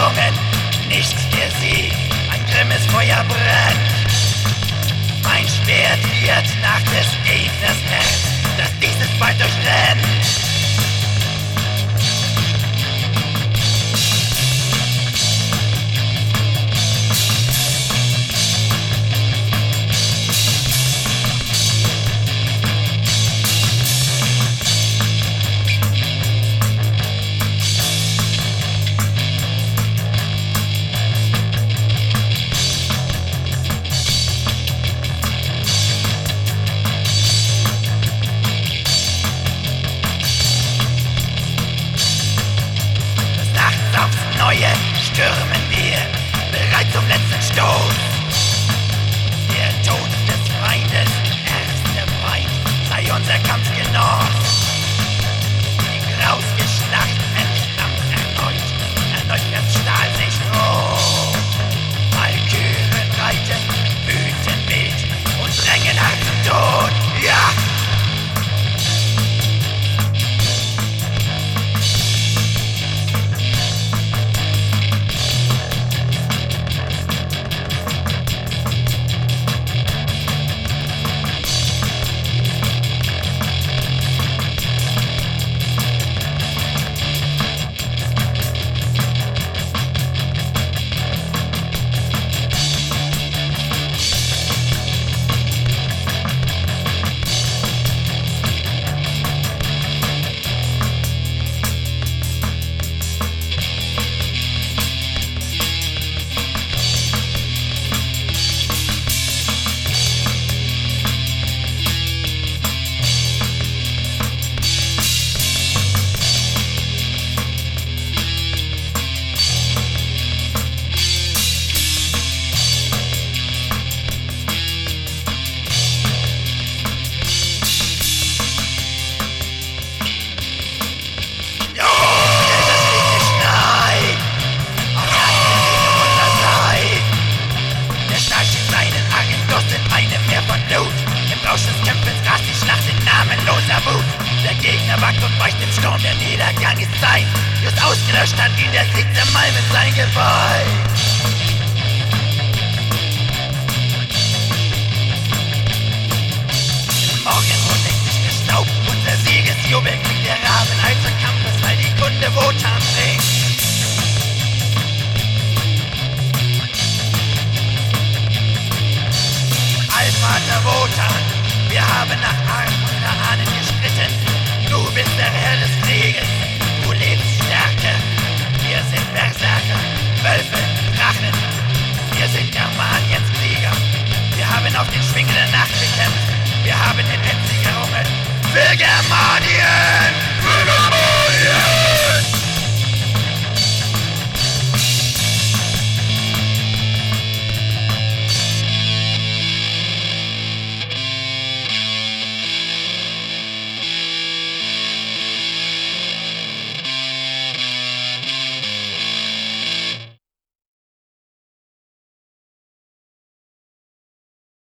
gesprungen, nichts gesehen, ein grimmes Feuer brennt. Mein Schwert wird nach des Gegners hell. Sei unser Kampfgenoss. Die Gegner wackt und weicht im Sturm, der Niedergang ist sein. Just ausgelöscht hat ihn der Sieg der Mai mit sein Geweih. Morgenrot denkt sich der Staub, unser Siegesjubel kriegt der Raben als Kampfes, weil die Kunde Wotan bringt. Allvater Wotan, wir haben nach Arm unserer Ahnen gestritten. Du bist der Herr des Krieges. Du lebst Stärke. Wir sind Berserker, Wölfe, Drachen. Wir sind Germaniens Krieger. Wir haben auf den Schwingen der Nacht gekämpft. Wir haben den Endsieg errungen. Für Germanien!